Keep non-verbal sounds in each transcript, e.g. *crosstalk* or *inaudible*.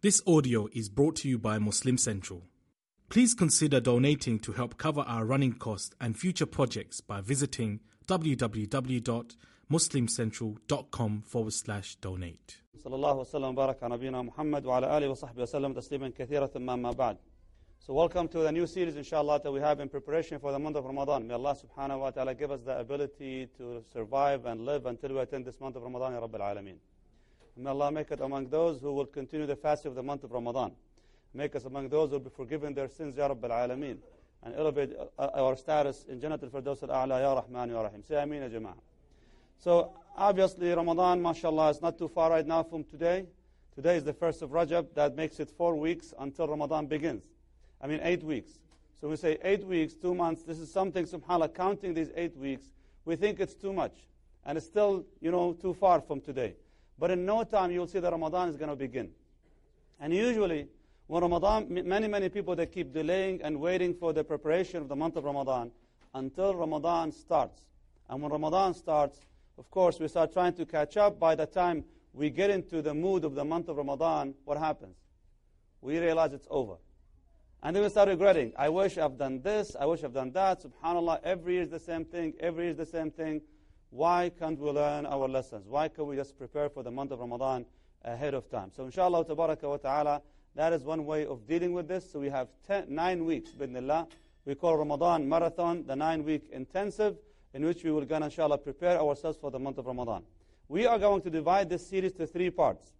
This audio is brought to you by Muslim Central. Please consider donating to help cover our running costs and future projects by visiting www.muslimcentral.com forward slash donate. صلى الله وسلم وبارك على نبينا محمد وعلى آله وصحبه وسلم تسليما كثيرا ثم ما بعد So welcome to the new series inshallah that we have in preparation for the month of Ramadan. May Allah subhanahu wa ta'ala give us the ability to survive and live until we attend this month of Ramadan, Ya Rabbil Alameen. May Allah make it among those who will continue the fast of the month of Ramadan. Make us among those who will be forgiven their sins, Ya Rabbil Alameen. And elevate uh, our status in Jannat al-Firdaus al-A'la, Ya Rahman, Ya Rahim. Say Ameen, Jama'ah. So obviously Ramadan, mashallah, is not too far right now from today. Today is the first of Rajab. That makes it four weeks until Ramadan begins. I mean, eight weeks. So we say eight weeks, two months. This is something, subhanAllah, counting these eight weeks, we think it's too much. And it's still, you know, too far from today. But in no time, you'll see that Ramadan is going to begin. And usually, when Ramadan, many, many people, they keep delaying and waiting for the preparation of the month of Ramadan until Ramadan starts. And when Ramadan starts, of course, we start trying to catch up. By the time we get into the mood of the month of Ramadan, what happens? We realize it's over. And then we start regretting. I wish I've done this. I wish I've done that. SubhanAllah, every year is the same thing. Every year is the same thing. Why can't we learn our lessons? Why can't we just prepare for the month of Ramadan ahead of time? So inshallah, tabaraka wa ta'ala, that is one way of dealing with this. So we have ten, nine weeks, bidnillah. We call Ramadan marathon, the nine-week intensive, in which we will, gonna, inshallah, prepare ourselves for the month of Ramadan. We are going to divide this series to three parts.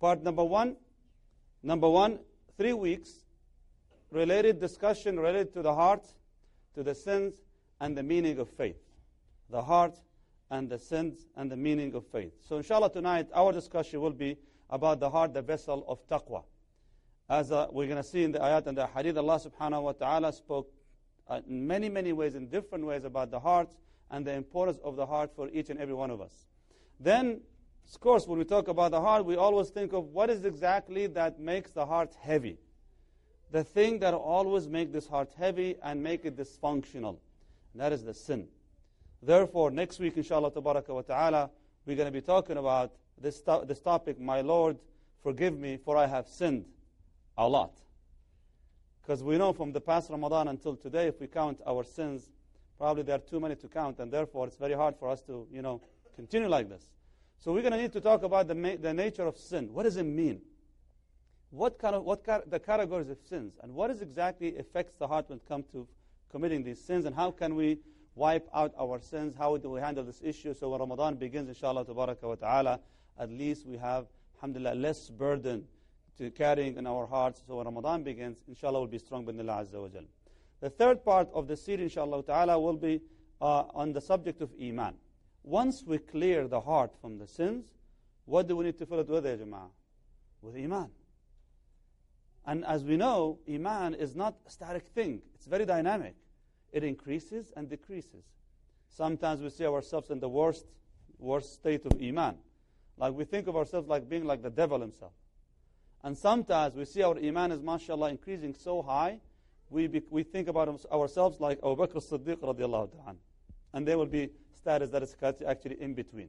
Part number one, number one, three weeks, related discussion related to the heart, to the sins, and the meaning of faith. The heart and the sins and the meaning of faith. So inshallah tonight our discussion will be about the heart, the vessel of taqwa. As uh, we're going to see in the ayat and the hadith, Allah subhanahu wa ta'ala spoke uh, in many, many ways, in different ways about the heart and the importance of the heart for each and every one of us. Then, of course, when we talk about the heart, we always think of what is exactly that makes the heart heavy the thing that always make this heart heavy and make it dysfunctional. That is the sin. Therefore, next week, inshallah, tabaraka wa ta'ala, we're going to be talking about this, to this topic, My Lord, forgive me, for I have sinned a lot. Because we know from the past Ramadan until today, if we count our sins, probably there are too many to count, and therefore it's very hard for us to, you know, continue like this. So we're going to need to talk about the, the nature of sin. What does it mean? what kind of what the categories of sins and what is exactly affects the heart when it comes to committing these sins and how can we wipe out our sins. How do we handle this issue? So when ramadan begins inshallah wa ta'ala. At least we have alhamdulillah less burden to carrying in our hearts. So when ramadan begins inshallah we'll be strong bin Allah azza wa jal. The third part of the series inshallah ta'ala will be uh, on the subject of iman. Once we clear the heart from the sins what do we need to fill it with ya jama'ah with iman. And as we know, Iman is not a static thing. It's very dynamic. It increases and decreases. Sometimes we see ourselves in the worst, worst state of Iman. Like we think of ourselves like being like the devil himself. And sometimes we see our Iman is, mashallah, increasing so high, we, be, we think about ourselves like Abu Bakr as-Siddiq radiallahu ta'ala. And there will be status that is actually in between.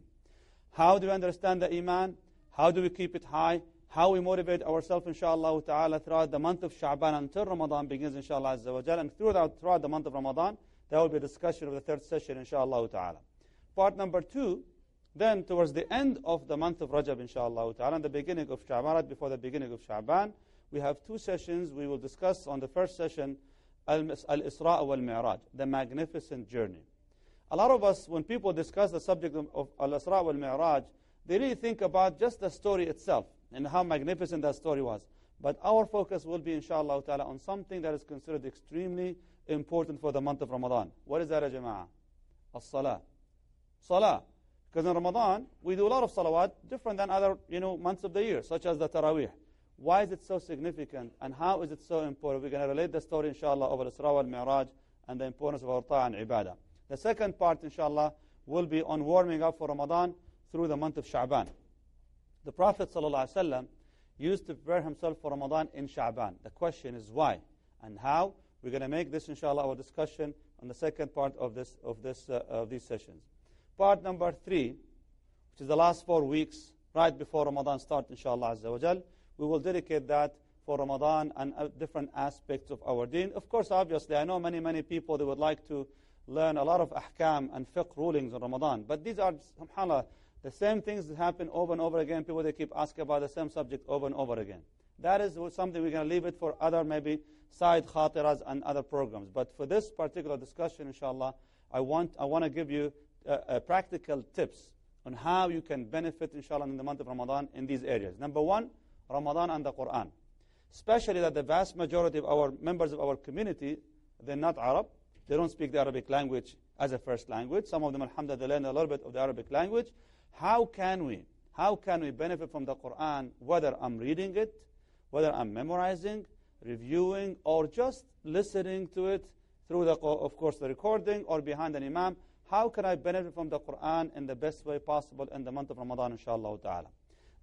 How do we understand the Iman? How do we keep it high? How we motivate ourselves, inshallah ta'ala, throughout the month of Sha'ban until Ramadan begins, inshallah azza wa jal. And throughout, throughout the month of Ramadan, there will be a discussion of the third session, inshallah ta'ala. Part number two, then towards the end of the month of Rajab, inshallah ta'ala, and the beginning of Sha'ban, right before the beginning of Sha'ban, we have two sessions. We will discuss on the first session, Al-Isra wal-Mi'raj, the magnificent journey. A lot of us, when people discuss the subject of Al-Isra wal-Mi'raj, they really think about just the story itself and how magnificent that story was. But our focus will be, inshallah ta'ala, on something that is considered extremely important for the month of Ramadan. What is that, jama'ah? As-salah. Salah. Because in Ramadan, we do a lot of salawat, different than other you know, months of the year, such as the Taraweeh. Why is it so significant, and how is it so important? We're going to relate the story, inshallah, of Isra al-Mi'raj and the importance of our ta'ah and ibadah. The second part, inshallah, will be on warming up for Ramadan through the month of Sha'ban. The Prophet ﷺ used to prepare himself for Ramadan in Sha'ban. The question is why and how. We're going to make this, inshallah, our discussion on the second part of, this, of, this, uh, of these sessions. Part number three, which is the last four weeks, right before Ramadan starts, inshallah, azza wa we will dedicate that for Ramadan and uh, different aspects of our deen. Of course, obviously, I know many, many people, they would like to learn a lot of ahkam and fiqh rulings in Ramadan. But these are, subhanAllah, the same things that happen over and over again. People, they keep asking about the same subject over and over again. That is something we're going to leave it for other maybe side khatiras and other programs. But for this particular discussion, inshallah, I want, I want to give you uh, uh, practical tips on how you can benefit, inshallah, in the month of Ramadan in these areas. Number one, Ramadan and the Quran. Especially that the vast majority of our members of our community, they're not Arab. They don't speak the Arabic language as a first language. Some of them, alhamdulillah, they learn a little bit of the Arabic language. How can we, how can we benefit from the Quran, whether I'm reading it, whether I'm memorizing, reviewing, or just listening to it through, the, of course, the recording or behind an imam? How can I benefit from the Quran in the best way possible in the month of Ramadan, inshallah ta'ala?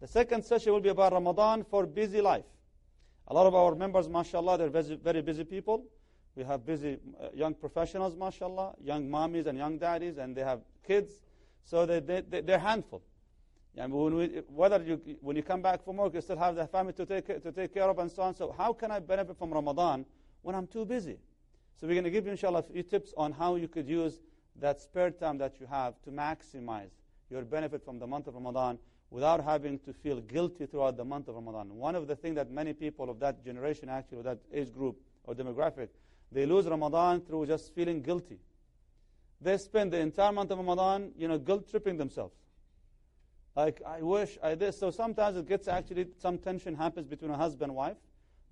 The second session will be about Ramadan for busy life. A lot of our members, mashallah, they're very, busy people. We have busy uh, young professionals, mashallah, young mommies and young daddies, and they have kids. So they, they, they're handful. When we, whether you, when you come back from work, you still have the family to take, to take care of and so on. So how can I benefit from Ramadan when I'm too busy? So we're going to give you, inshallah, a few tips on how you could use that spare time that you have to maximize your benefit from the month of Ramadan without having to feel guilty throughout the month of Ramadan. One of the things that many people of that generation, actually, of that age group or demographic, they lose Ramadan through just feeling guilty. They spend the entire month of Ramadan, you know, guilt tripping themselves. Like, I wish I did. So sometimes it gets actually, some tension happens between a husband and wife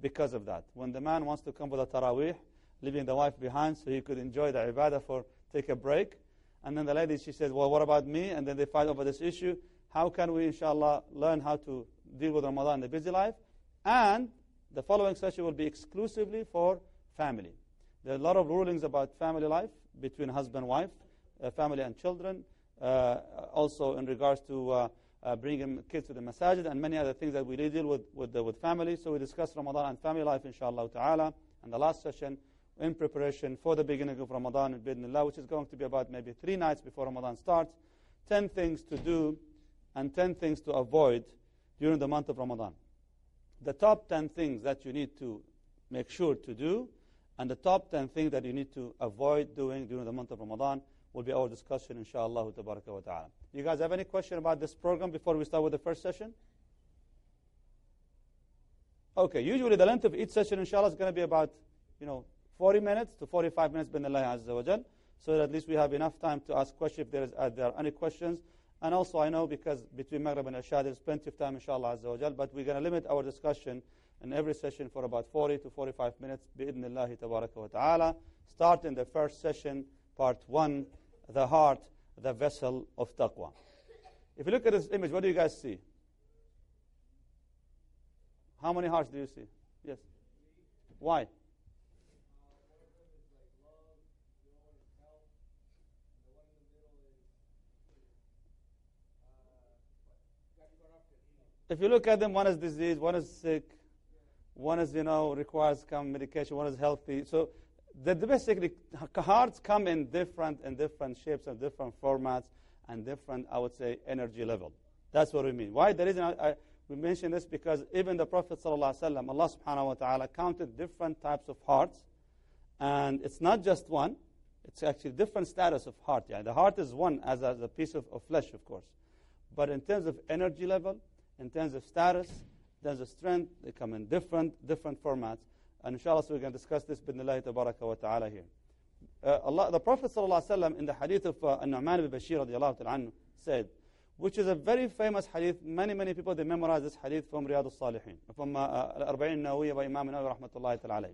because of that. When the man wants to come with a tarawih, leaving the wife behind so he could enjoy the ibadah for take a break. And then the lady, she says, well, what about me? And then they fight over this issue. How can we, inshallah, learn how to deal with Ramadan in the busy life? And the following session will be exclusively for family. There are a lot of rulings about family life between husband and wife, uh, family and children, uh, also in regards to uh, bringing kids to the masajid and many other things that we deal with with, with family. So we discuss Ramadan and family life, inshallah ta'ala. And the last session in preparation for the beginning of Ramadan in Bidnillah, which is going to be about maybe three nights before Ramadan starts. 10 things to do and 10 things to avoid during the month of Ramadan. The top 10 things that you need to make sure to do and the top 10 things that you need to avoid doing during the month of Ramadan will be our discussion, inshallah ta'ala. You guys have any question about this program before we start with the first session? Okay, usually the length of each session, inshallah, is going to be about, you know, 40 minutes to 45 minutes, bin Allah Azza wa Jal, so that at least we have enough time to ask questions if there, is, uh, there are any questions. And also, I know because between Maghrib and Isha, there's plenty of time, inshallah Azza wa Jal, but we're going to limit our discussion in every session for about 40 to 45 minutes, bi'idhnillahi tabaraka wa ta'ala. Start in the first session, part one, the heart, the vessel of taqwa. If you look at this image, what do you guys see? How many hearts do you see? Yes. Why? if you look at them, one is diseased, one is sick, one is, you know, requires some medication, one is healthy. So the, the basically hearts come in different in different shapes and different formats and different, I would say, energy level. That's what we mean. Why? The reason I, I, we mention this because even the Prophet ﷺ, Allah subhanahu wa ta'ala counted different types of hearts. And it's not just one, it's actually different status of heart. Yeah, the heart is one as a, as a piece of, of flesh, of course. But in terms of energy level, in terms of status, in terms of strength, they come in different, different formats. And inshallah, so we can discuss this bidnillahi tabaraka wa ta'ala here. Uh, Allah, the Prophet ﷺ in the hadith of uh, An-Nu'man ibn Bashir radiallahu anhu said, which is a very famous hadith. Many, many people, they memorize this hadith from Riyadh al-Salihin, from uh, Al-Arba'in Nawiyya by Imam Nawawi rahmatullahi ta'ala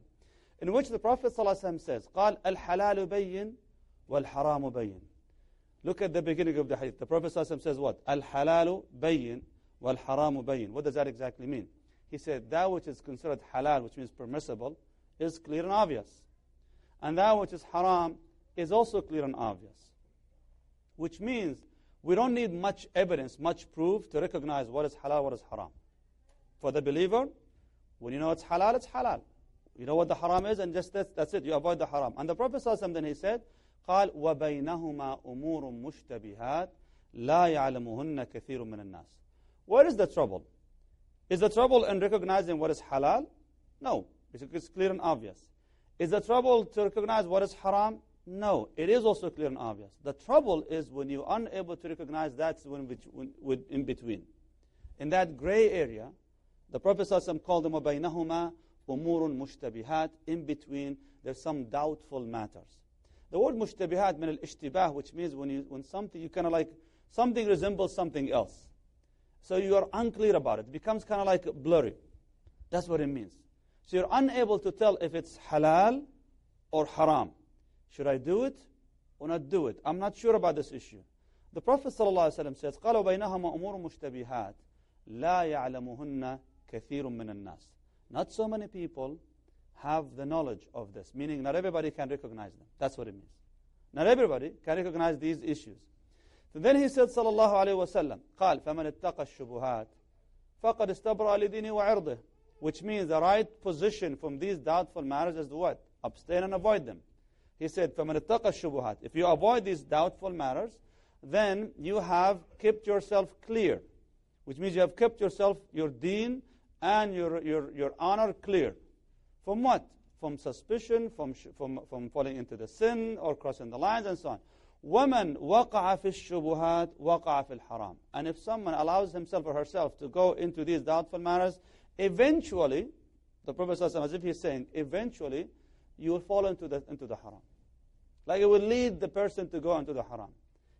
in which the Prophet ﷺ says, قال الحلال بين والحرام بين. Look at the beginning of the hadith. The Prophet ﷺ says what? Al-halalu bayin wal haramu bayin. What does that exactly mean? He said, that which is considered halal, which means permissible, is clear and obvious. And that which is haram is also clear and obvious. Which means we don't need much evidence, much proof to recognize what is halal, what is haram. For the believer, when you know it's halal, it's halal. You know what the haram is, and just that's, that's it. You avoid the haram. And the Prophet ﷺ then he said, قال وبينهما أمور مشتبهات لا يعلمهن كثير من الناس. What is the trouble? Is the trouble in recognizing what is halal? No, it's clear and obvious. Is the trouble to recognize what is haram? No, it is also clear and obvious. The trouble is when you're unable to recognize that's when, when, in between. In that gray area, the Prophet ﷺ called them وَبَيْنَهُمَا أُمُورٌ مُشْتَبِهَاتٌ In between, there's some doubtful matters. The word mushtabihat min al-ishtibah, which means when, you, when something, you kind of like, something resembles something else. So you are unclear about it. It becomes kind of like blurry. That's what it means. So you're unable to tell if it's halal or haram. Should I do it or not do it? I'm not sure about this issue. The Prophet ﷺ says, قَالَ بَيْنَهَمَا أُمُورٌ مُشْتَبِهَاتٌ لَا يَعْلَمُهُنَّ كَثِيرٌ مِّنَ النَّاسِ Not so many people have the knowledge of this, meaning not everybody can recognize them. That's what it means. Not everybody can recognize these issues. So then he said, صلى الله عليه وسلم, قال فمن اتقى الشبهات فقد استبرأ لدينه وعرضه which means the right position from these doubtful matters is what? Abstain and avoid them. He said, فَمَنِ اتَّقَى الشُّبُهَاتِ If you avoid these doubtful matters, then you have kept yourself clear, which means you have kept yourself, your deen, and your, your, your honor clear. From what? From suspicion, from, from, from falling into the sin, or crossing the lines, and so on. وَمَنْ وَقَعَ فِي الشُّبُهَاتِ وَقَعَ فِي الْحَرَامِ And if someone allows himself or herself to go into these doubtful matters, eventually, the Prophet as if he's saying, eventually, you will fall into the, into the haram. Like it will lead the person to go into the haram.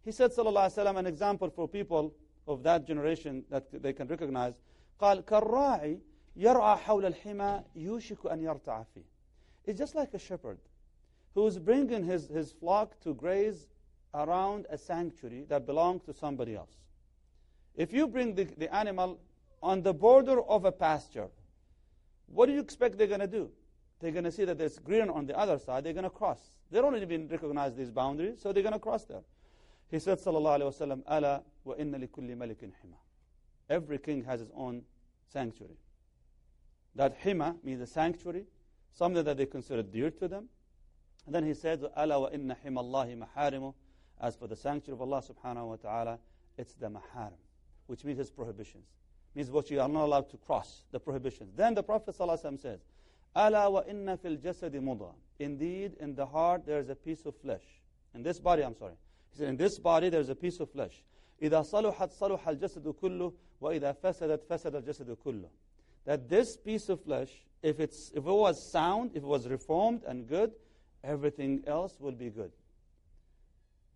He said, sallallahu alayhi wa an example for people of that generation that they can recognize. قال كالراعي يرعى حول الحمى يوشك أن يرتع فيه. It's just like a shepherd who's bringing his, his flock to graze around a sanctuary that belonged to somebody else. If you bring the, the animal on the border of a pasture, what do you expect they're going to do? They're going to see that there's green on the other side. They're going to cross. They don't even recognize these boundaries, so they're going to cross there. He said, Sallallahu Alaihi Wasallam, Ala wa inna li kulli malikin hima. Every king has his own sanctuary. That hima means a sanctuary, something that they consider dear to them. And then he said, Ala wa inna himallahi maharimu As for the sanctuary of Allah subhanahu wa ta'ala, it's the maharim, which means his prohibitions. Means what you are not allowed to cross, the prohibitions. Then the Prophet ﷺ says, أَلَا وَإِنَّ فِي الْجَسَدِ مُضْغَةً Indeed, in the heart there is a piece of flesh. In this body, I'm sorry. He said, in this body there is a piece of flesh. إِذَا صَلُحَتْ صَلُحَ الْجَسَدُ كُلُّهُ وَإِذَا فَسَدَتْ فَسَدَ الْجَسَدُ كُلُّهُ That this piece of flesh, if, it's, if it was sound, if it was reformed and good, everything else will be good.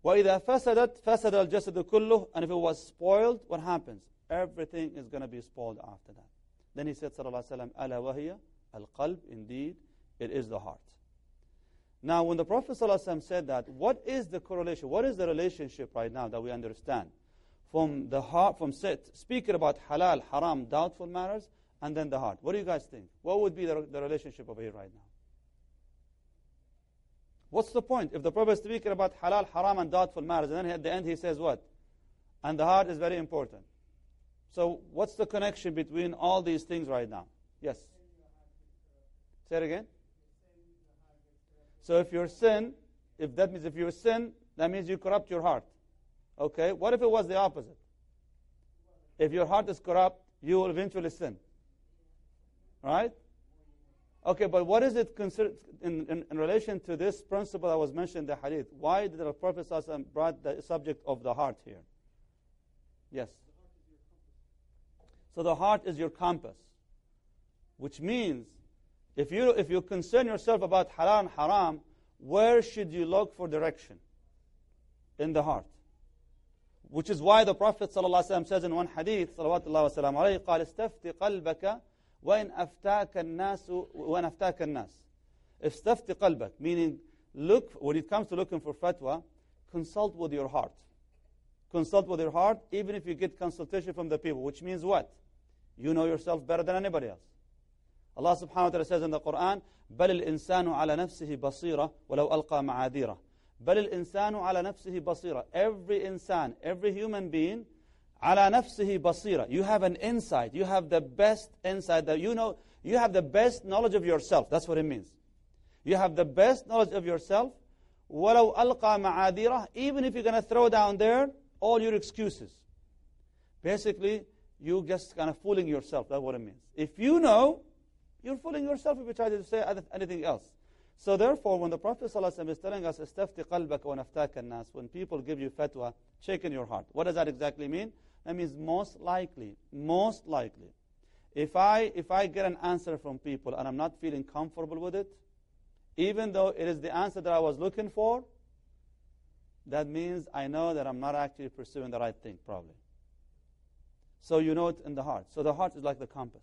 وَإِذَا فَسَدَتْ فَسَدَ الْجَسَدُ كُلُّهُ And if it was spoiled, what happens? Everything is going to be spoiled after that. Then he said, sallallahu alayhi wa sallam, أَلَا وَهِيَ Al-qalb, indeed, it is the heart. Now, when the Prophet ﷺ said that, what is the correlation? What is the relationship right now that we understand? From the heart, from sit, speaking about halal, haram, doubtful matters, and then the heart. What do you guys think? What would be the, the relationship over here right now? What's the point? If the Prophet is speaking about halal, haram, and doubtful marriage, and then at the end he says what? And the heart is very important. So, what's the connection between all these things right now? Yes? Say it again. So if your sin, if that means if you sin, that means you corrupt your heart. Okay? What if it was the opposite? If your heart is corrupt, you will eventually sin. Right? Okay, but what is it considered in, in, in, relation to this principle that was mentioned in the hadith? Why did the Prophet brought the subject of the heart here? Yes. So the heart is your compass, which means if you, if you concern yourself about halal and haram, where should you look for direction? In the heart. Which is why the Prophet ﷺ says in one hadith, صلوات الله وسلم عليه, قال استفت قلبك وإن أفتاك الناس وإن أفتاك الناس. استفت قلبك, meaning look, when it comes to looking for fatwa, consult with your heart. Consult with your heart, even if you get consultation from the people, which means what? You know yourself better than anybody else. Allah subhanahu wa ta'ala says in the Quran, بل الإنسان على نفسه بصيرة ولو ألقى معاذيره بل الإنسان على نفسه بصيرة Every insan, every human being على نفسه بصيرة You have an insight. You have the best insight that you know. You have the best knowledge of yourself. That's what it means. You have the best knowledge of yourself. ولو ألقى معاذيره Even if you're going to throw down there all your excuses. Basically, you just kind of fooling yourself. That's what it means. If you know, you're fooling yourself if you try to say anything else. So therefore, when the Prophet ﷺ is telling us, "Istafti qalbaka wa naftaka nas," when people give you fatwa, check in your heart. What does that exactly mean? That means most likely, most likely, if I if I get an answer from people and I'm not feeling comfortable with it, even though it is the answer that I was looking for, that means I know that I'm not actually pursuing the right thing, probably. So you know it in the heart. So the heart is like the compass.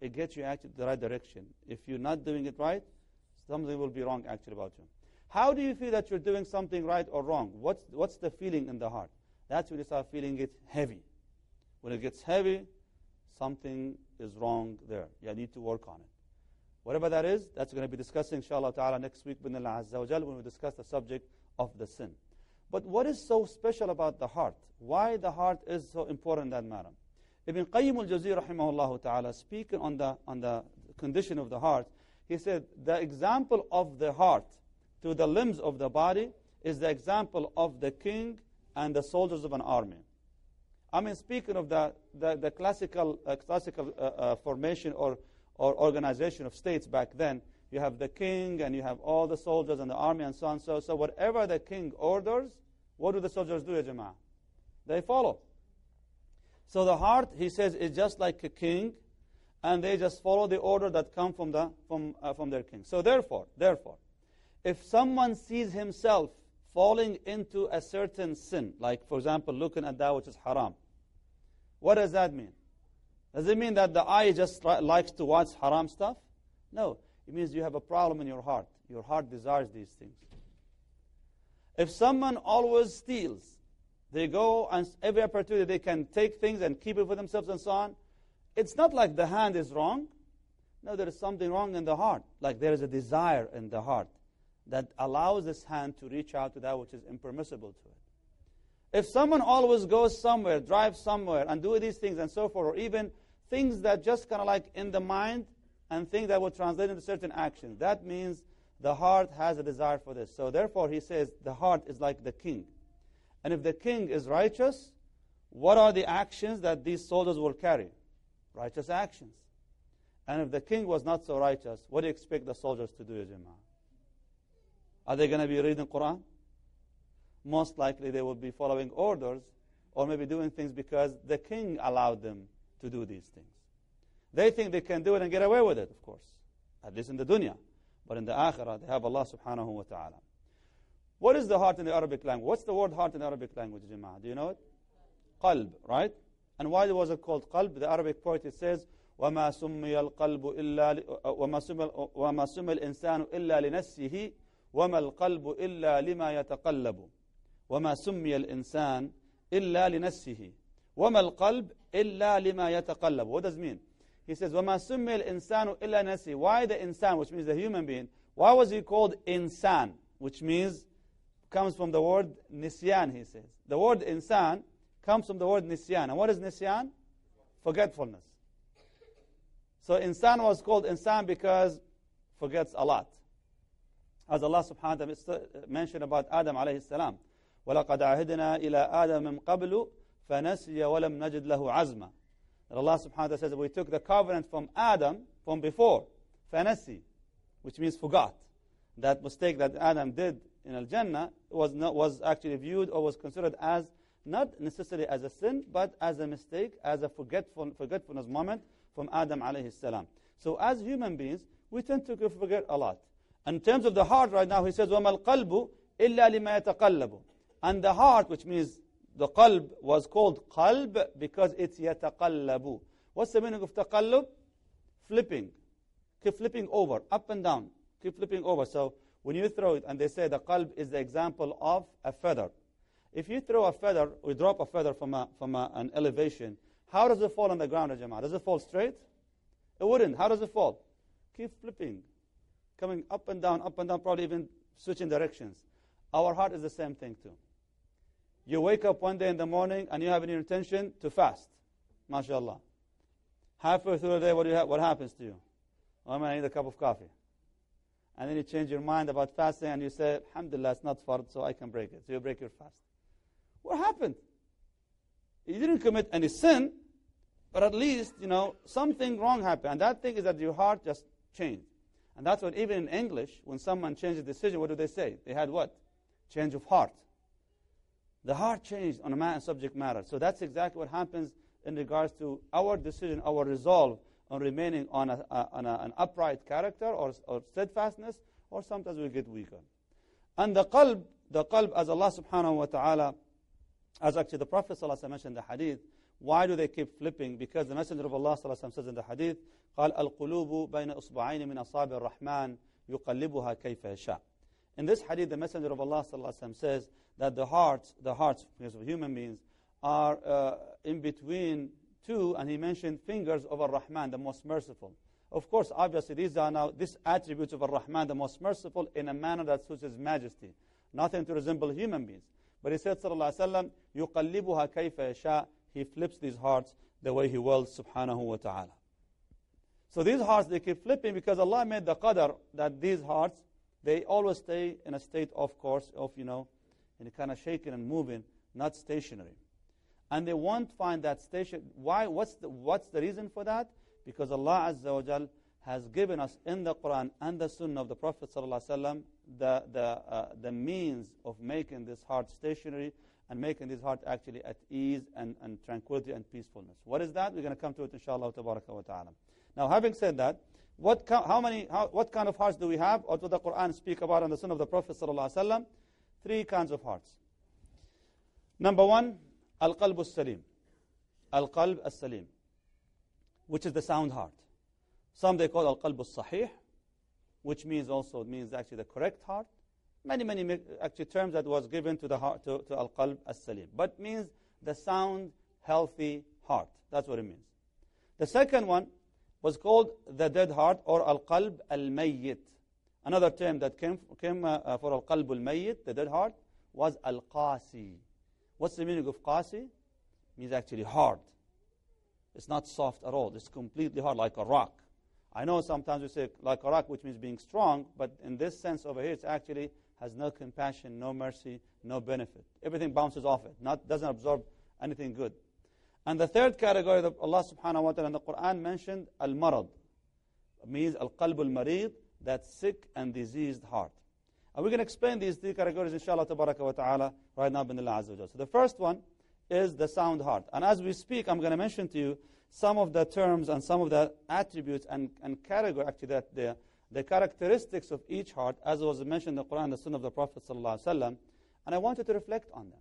It gets you actually the right direction. If you're not doing it right, something will be wrong actually about you. How do you feel that you're doing something right or wrong? What's, what's the feeling in the heart? That's when you start feeling it heavy. When it gets heavy, something is wrong there. You need to work on it. Whatever that is, that's going to be discussing, inshallah ta'ala, next week with Allah Azza wa when we discuss the subject of the sin. But what is so special about the heart? Why the heart is so important in that matter? Ibn Qayyim al-Jawzi rahimahullah ta'ala speaking on the, on the condition of the heart, he said the example of the heart to the limbs of the body is the example of the king and the soldiers of an army. I mean, speaking of the, the, the classical, uh, classical uh, uh, formation or, or organization of states back then, you have the king and you have all the soldiers and the army and so on. So, so whatever the king orders, what do the soldiers do, Jama'ah? They follow. So the heart, he says, is just like a king, and they just follow the order that come from, the, from, uh, from their king. So therefore, therefore, if someone sees himself falling into a certain sin, like, for example, looking at that which is haram, what does that mean? Does it mean that the eye just likes to watch haram stuff? No. It means you have a problem in your heart. Your heart desires these things. If someone always steals, they go and every opportunity they can take things and keep it for themselves and so on. It's not like the hand is wrong. No, there is something wrong in the heart. Like there is a desire in the heart that allows this hand to reach out to that which is impermissible to it. If someone always goes somewhere, drives somewhere, and do these things and so forth, or even things that just kind of like in the mind and things that will translate into certain actions. That means the heart has a desire for this. So therefore, he says the heart is like the king. And if the king is righteous, what are the actions that these soldiers will carry? Righteous actions. And if the king was not so righteous, what do you expect the soldiers to do, Jama'ah? Are they going to be reading Quran? Most likely they will be following orders or maybe doing things because the king allowed them to do these things. They think they can do it and get away with it, of course, at least in the dunya. But in the akhirah, they have Allah subhanahu wa ta'ala. What is the heart in the Arabic language? What's the word heart in the Arabic language, Jama'ah? Do you know it? Qalb, right? And why was it called qalb? The Arabic poet says, وما سمي القلب إلا وما سمي وما سمي الإنسان إلا لنفسه وما القلب إلا لما يتقلب وما سمي الإنسان إلا لنفسه وما القلب إلا لما يتقلب What does it mean? He says, وَمَا سُمِّ الْإِنسَانُ إِلَّا نَسِي Why the insan, which means the human being? Why was he called insan, which means, comes from the word nisyan, he says. The word insan comes from the word nisyan. And what is nisyan? Forgetfulness. So insan was called insan because forgets a lot. As Allah subhanahu wa ta'ala mentioned about Adam alayhi salam. وَلَقَدْ عَهِدْنَا إِلَىٰ آدَمَ مِنْ قَبْلُ فَنَسِيَ وَلَمْ نَجِدْ لَهُ عَزْمًا that Allah subhanahu wa ta'ala says that we took the covenant from Adam from before, fanasi, which means forgot. That mistake that Adam did in Al Jannah was, not, was actually viewed or was considered as not necessarily as a sin, but as a mistake, as a forgetful, forgetfulness moment from Adam alayhi salam. So as human beings, we tend to forget a lot. And in terms of the heart right now, he says, وَمَا الْقَلْبُ إِلَّا لِمَا يَتَقَلَّبُ And the heart, which means the qalb was called qalb because it's yataqallabu. What's the meaning of taqallub? Flipping. Keep flipping over, up and down. Keep flipping over. So when you throw it, and they say the qalb is the example of a feather. If you throw a feather, or drop a feather from, a, from a, an elevation, how does it fall on the ground, Jama'ah? Does it fall straight? It wouldn't. How does it fall? Keep flipping. Coming up and down, up and down, probably even switching directions. Our heart is the same thing too. You wake up one day in the morning and you have an intention to fast. MashaAllah. Halfway through the day, what, do you ha- what happens to you? Oh, man, I need a cup of coffee. And then you change your mind about fasting and you say, Alhamdulillah, it's not fard, so I can break it. So you break your fast. What happened? You didn't commit any sin. But at least, you know, something wrong happened. And that thing is that your heart just changed. And that's what, even in English, when someone changes decision, what do they say? They had what? Change of heart. The heart changed on a man, subject matter. So that's exactly what happens in regards to our decision, our resolve on remaining on, a, on a, an upright character or, or steadfastness, or sometimes we get weaker. And the qalb, the qalb, as Allah subhanahu wa ta'ala, as actually the Prophet mentioned in the hadith, why do they keep flipping? Because the Messenger of Allah says in the hadith, قال القلوب بين أصبعين من أصابع الرحمن يقلبها كيف يشاء. In this hadith, the Messenger of Allah says that the hearts, the hearts, because of human beings, are uh, in between two, and he mentioned fingers of Ar-Rahman, the most merciful. Of course, obviously, these are now these attributes of Ar-Rahman, the most merciful, in a manner that suits His Majesty, nothing to resemble human beings. But he said, Sallallahu Alaihi Wasallam, يُقَلِّبُهَا كَيْفَ يَشَاء He flips these hearts the way He wills, Subhanahu wa Taala. So these hearts, they keep flipping because Allah made the qadr that these hearts, they always stay in a state, of course, of, you know, in a kind of shaking and moving, not stationary. And they won't find that station. Why? What's the, what's the reason for that? Because Allah Azza wa Jal has given us in the Quran and the Sunnah of the Prophet ﷺ the, the, uh, the means of making this heart stationary and making this heart actually at ease and, and tranquility and peacefulness. What is that? We're going to come to it inshallah wa ta'ala. Now having said that, what, how many, how, what kind of hearts do we have? Or does the Quran speak about in the Sunnah of the Prophet ﷺ? Three kinds of hearts. Number one, Al-Qalb al-Salim. Al-Qalb al-Salim. Which is the sound heart. Some they call Al-Qalb al-Sahih, which means also, means actually the correct heart. Many, many actually terms that was given to the heart, to, to Al-Qalb al-Salim. But means the sound, healthy heart. That's what it means. The second one was called the dead heart or Al-Qalb al-Mayyit. Another term that came, came uh, for Al-Qalb al-Mayyit, the dead heart, was Al-Qasi. What's the meaning of qasi? It means actually hard. It's not soft at all. It's completely hard, like a rock. I know sometimes we say like a rock, which means being strong, but in this sense over here, it actually has no compassion, no mercy, no benefit. Everything bounces off it, not, doesn't absorb anything good. And the third category that Allah subhanahu wa ta'ala in the Quran mentioned, al-marad, means al-qalb al-marid, that sick and diseased heart. And we're going to explain these three categories, inshallah, wa ta'ala, right now, binillah azza wa So the first one is the sound heart. And as we speak, I'm going to mention to you some of the terms and some of the attributes and, and category, actually, that the, the characteristics of each heart, as was mentioned in the Quran, the Sunnah of the Prophet sallallahu and I want you to reflect on them.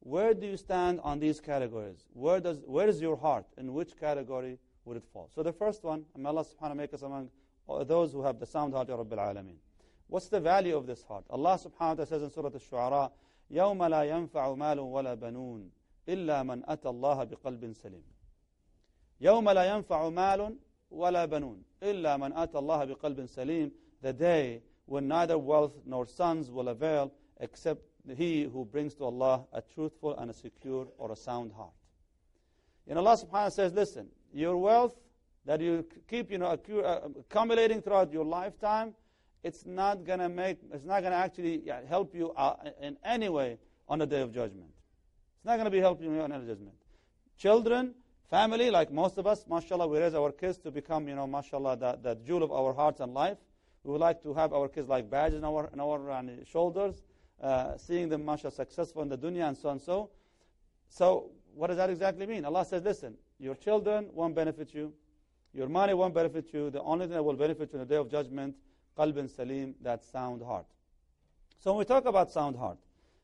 Where do you stand on these categories? Where, does, where is your heart? In which category would it fall? So the first one, may Allah subhanahu wa ta'ala make us among those who have the sound heart, Ya Rabbil Alameen. What's the value of this heart? Allah subhanahu wa ta'ala says in Surah Al-Shu'ara, يَوْمَ لَا يَنْفَعُ مَالٌ وَلَا بَنُونَ إِلَّا مَنْ أَتَى اللَّهَ بِقَلْبٍ سَلِيمٍ يَوْمَ لَا يَنْفَعُ مَالٌ وَلَا بَنُونَ إِلَّا مَنْ أَتَى اللَّهَ بِقَلْبٍ سَلِيمٍ The day when neither wealth nor sons will avail except he who brings to Allah a truthful and a secure or a sound heart. And Allah subhanahu wa ta'ala says, listen, your wealth that you keep you know, uh, accumulating throughout your lifetime, it's not going to make, it's not going to actually help you uh, in any way on the day of judgment. It's not going to be helping you on the judgment. Children, family, like most of us, mashallah, we raise our kids to become, you know, mashallah, the, the jewel of our hearts and life. We would like to have our kids like badges in our, in our uh, shoulders, uh, seeing them, mashallah, successful in the dunya and so and so. So, what does that exactly mean? Allah says, listen, your children won't benefit you. Your money won't benefit you. The only thing that will benefit you in the day of judgment qalbin salim, that sound heart. So when we talk about sound heart,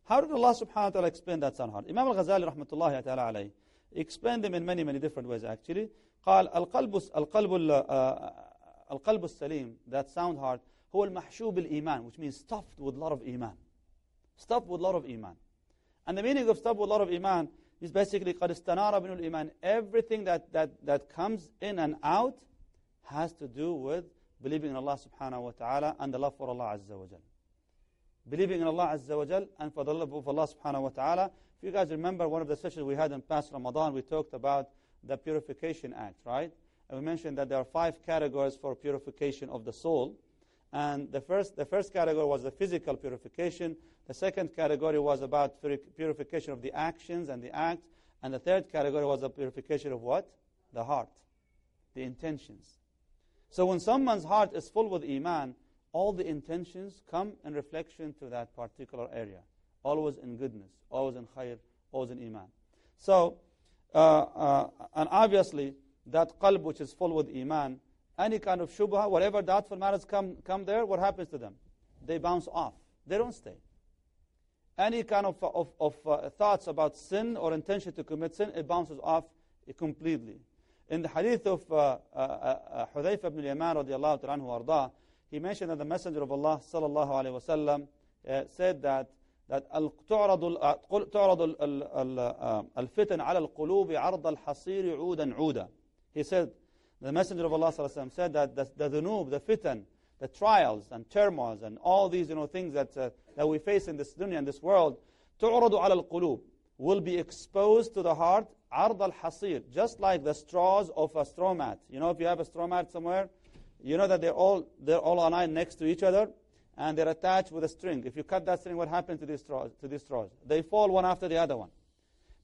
how did Allah subhanahu wa ta'ala explain that sound heart? Imam al-Ghazali rahmatullahi ta'ala alayhi explained them in many, many different ways actually. قال القلب القلب القلب السليم that sound heart هو المحشوب الإيمان which means stuffed with a lot of iman stuffed with a lot of iman and the meaning of stuffed with a lot of iman is basically قد استنار بن الإيمان everything that, that, that comes in and out has to do with believing in Allah subhanahu wa ta'ala and the love for Allah azza wa jal. Believing in Allah azza wa jal and for the love of Allah subhanahu wa ta'ala. if you guys remember one of the sessions we had in past Ramadan, we talked about the Purification Act, right? And we mentioned that there are five categories for purification of the soul. And the first, the first category was the physical purification. The second category was about purification of the actions and the act. And the third category was the purification of what? The heart, the intentions. So when someone's heart is full with Iman, all the intentions come in reflection to that particular area. Always in goodness, always in khair, always in Iman. So, uh, uh, and obviously, that qalb which is full with Iman, any kind of shubha, whatever doubtful matters come, come there, what happens to them? They bounce off. They don't stay. Any kind of, of, of uh, thoughts about sin or intention to commit sin, it bounces off completely. In the hadith of uh, uh, uh, Hudayfa ibn Yaman radiallahu anhu arda, he mentioned that the Messenger of Allah sallallahu alayhi uh, said that that تعرض تعرض الفتن على القلوب عرض الحصير عودا عودا. He said, the Messenger of Allah sallallahu alayhi wasallam said that the, the dhunub, the fitan, the trials and turmoils and all these you know things that uh, that we face in this dunya in this world تعرض على القلوب will be exposed to the heart عرض الحصير just like the straws of a straw mat you know if you have a straw mat somewhere you know that they're all they're all aligned next to each other and they're attached with a string. If you cut that string, what happens to these straws? To these straws? They fall one after the other one.